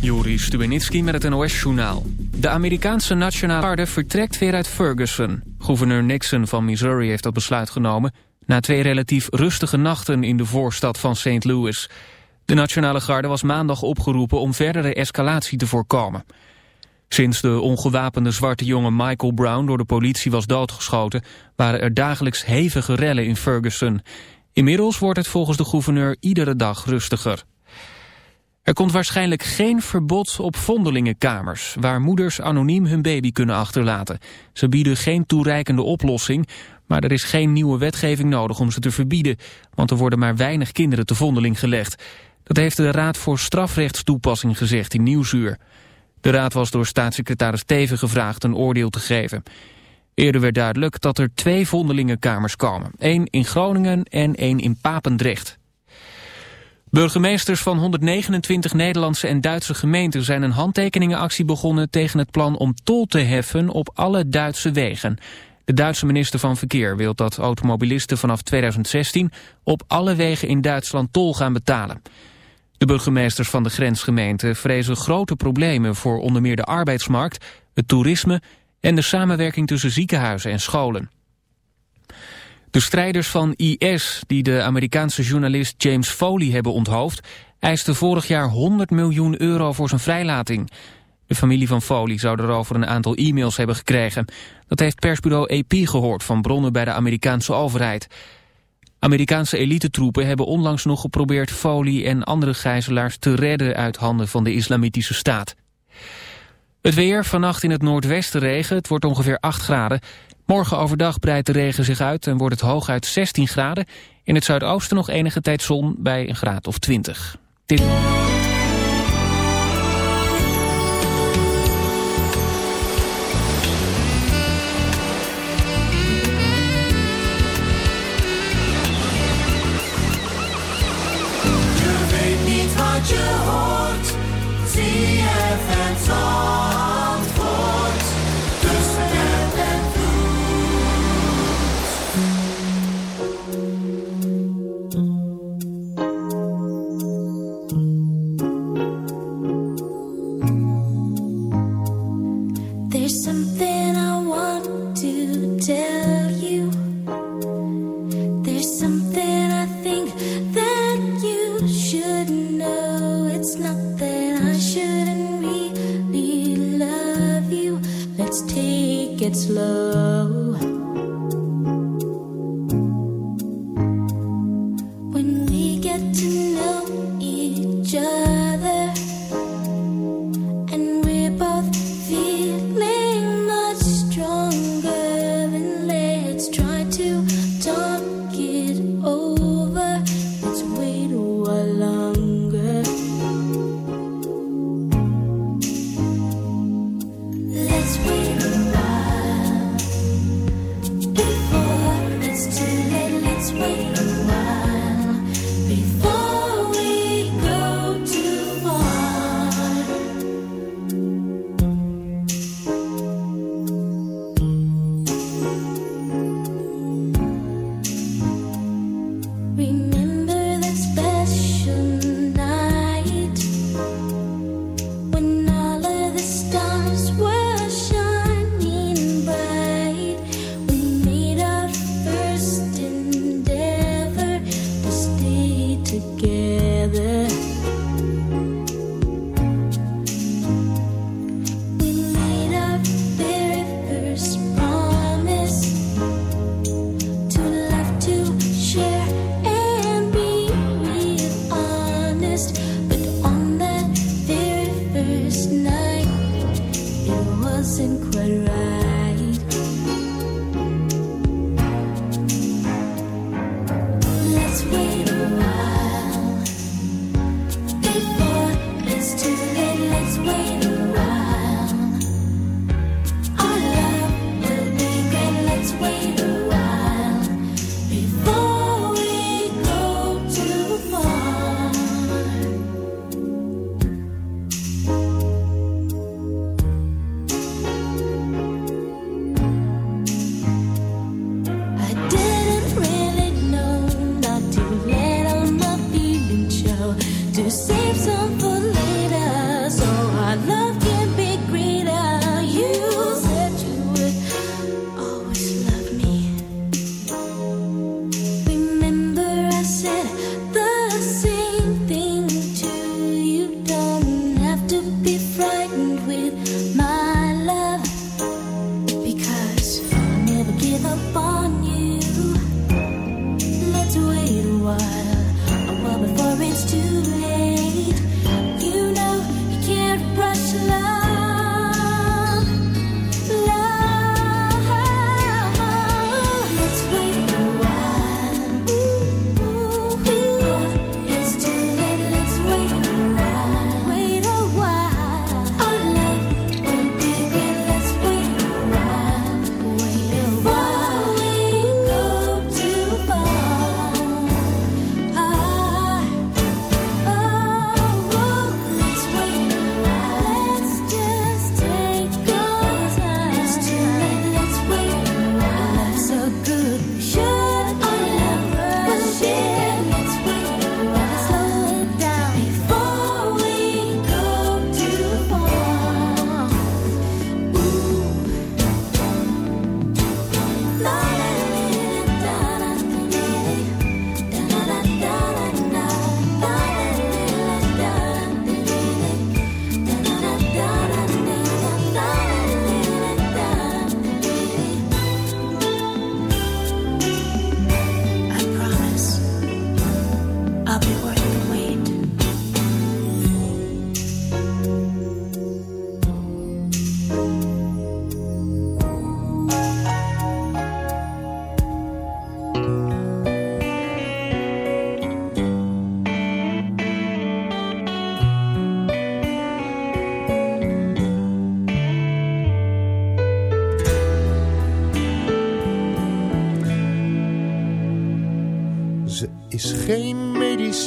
Juri Stubenitski met het NOS-journaal. De Amerikaanse Nationale Garde vertrekt weer uit Ferguson. Gouverneur Nixon van Missouri heeft dat besluit genomen... na twee relatief rustige nachten in de voorstad van St. Louis. De Nationale Garde was maandag opgeroepen om verdere escalatie te voorkomen. Sinds de ongewapende zwarte jongen Michael Brown door de politie was doodgeschoten... waren er dagelijks hevige rellen in Ferguson. Inmiddels wordt het volgens de gouverneur iedere dag rustiger. Er komt waarschijnlijk geen verbod op vondelingenkamers... waar moeders anoniem hun baby kunnen achterlaten. Ze bieden geen toereikende oplossing... maar er is geen nieuwe wetgeving nodig om ze te verbieden... want er worden maar weinig kinderen te vondeling gelegd. Dat heeft de Raad voor Strafrechtstoepassing gezegd in Nieuwsuur. De raad was door staatssecretaris Teven gevraagd een oordeel te geven. Eerder werd duidelijk dat er twee vondelingenkamers komen. één in Groningen en één in Papendrecht. Burgemeesters van 129 Nederlandse en Duitse gemeenten zijn een handtekeningenactie begonnen tegen het plan om tol te heffen op alle Duitse wegen. De Duitse minister van Verkeer wil dat automobilisten vanaf 2016 op alle wegen in Duitsland tol gaan betalen. De burgemeesters van de grensgemeenten vrezen grote problemen voor onder meer de arbeidsmarkt, het toerisme en de samenwerking tussen ziekenhuizen en scholen. De strijders van IS, die de Amerikaanse journalist James Foley hebben onthoofd... eisten vorig jaar 100 miljoen euro voor zijn vrijlating. De familie van Foley zou erover een aantal e-mails hebben gekregen. Dat heeft persbureau AP gehoord van bronnen bij de Amerikaanse overheid. Amerikaanse elitetroepen hebben onlangs nog geprobeerd Foley en andere gijzelaars te redden uit handen van de islamitische staat. Het weer, vannacht in het noordwesten regen, het wordt ongeveer 8 graden. Morgen overdag breidt de regen zich uit en wordt het hooguit 16 graden. In het zuidoosten nog enige tijd zon bij een graad of 20. Dit...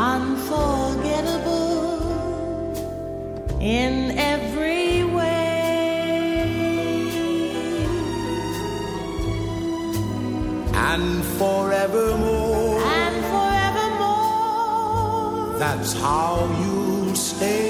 unforgettable in every way. and forevermore. And forevermore, That's how you'll stay.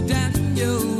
Daniel. you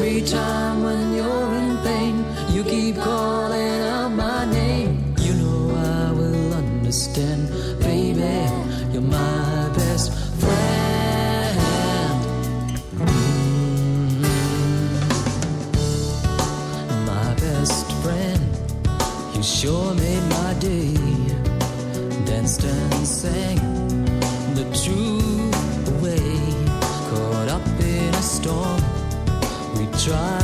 Every time try.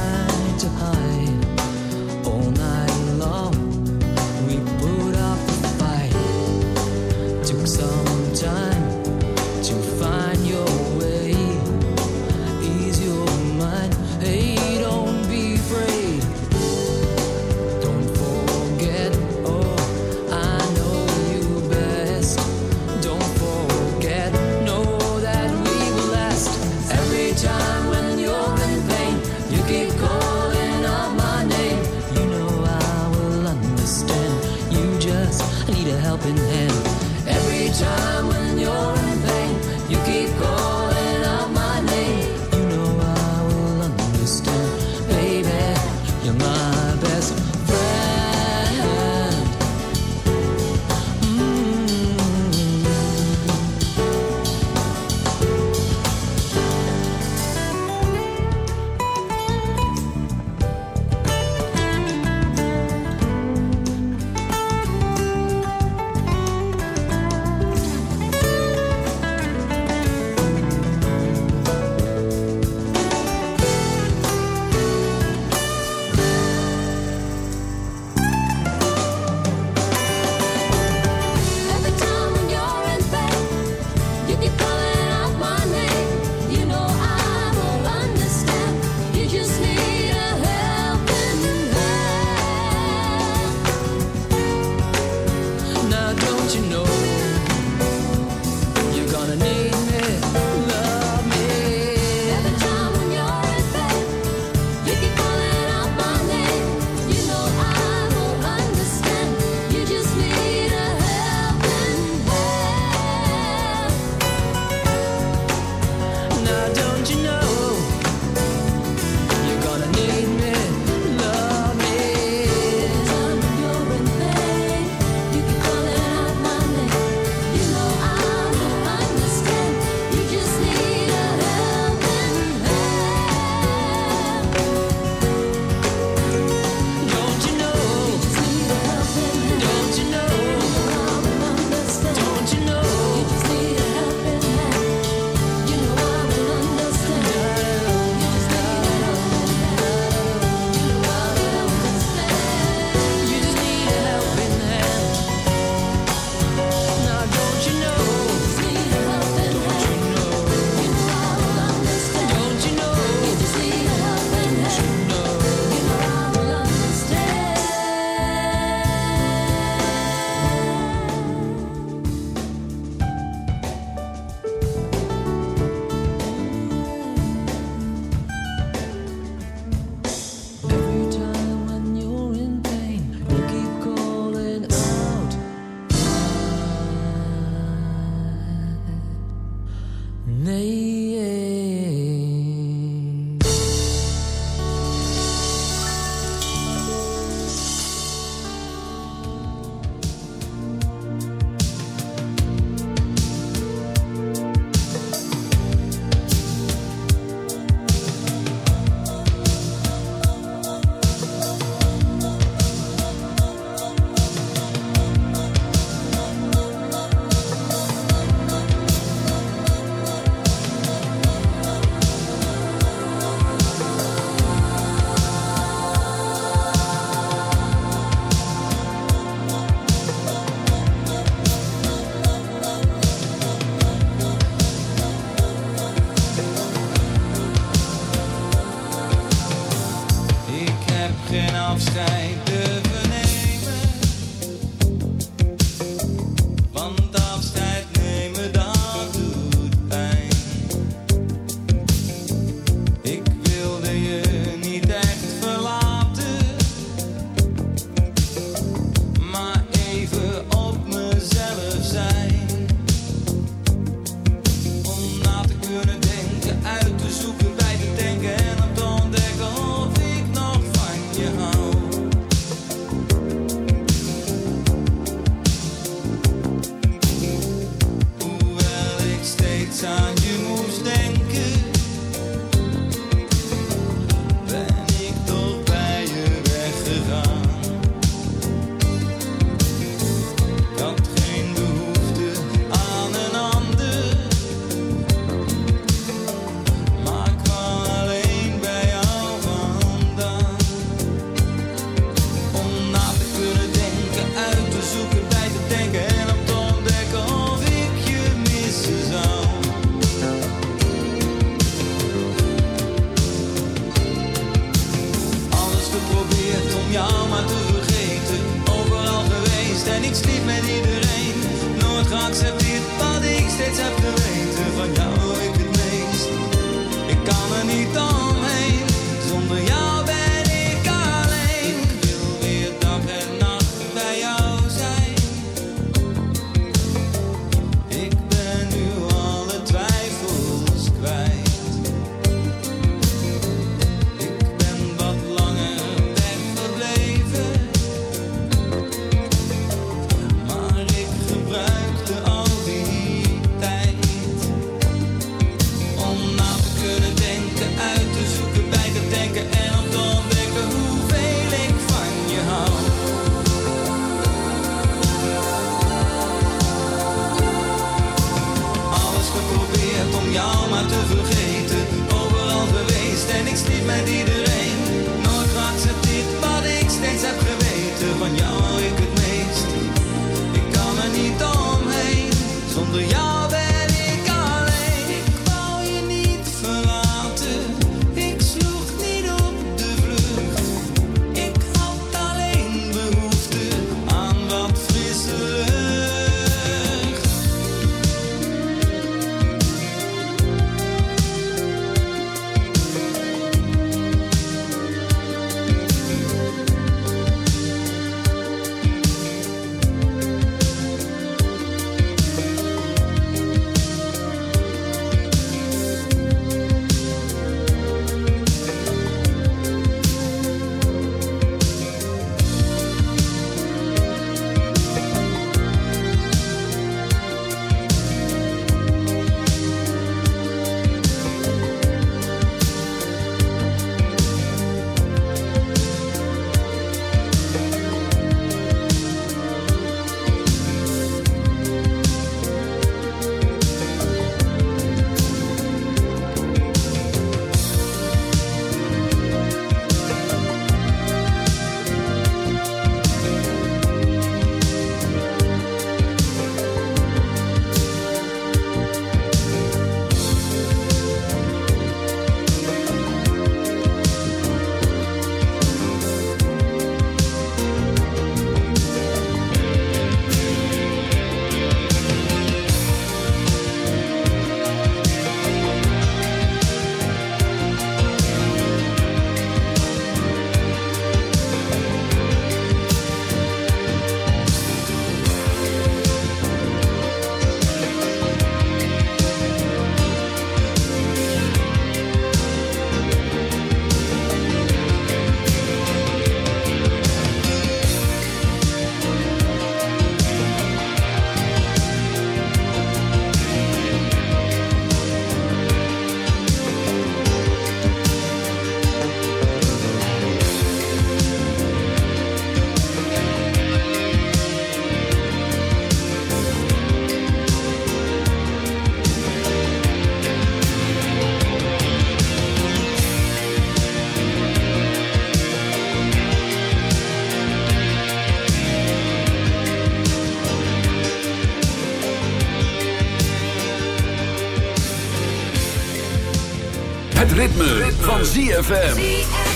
Het ritme, van ZFM.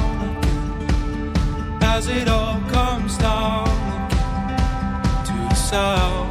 as it all comes down to the sound.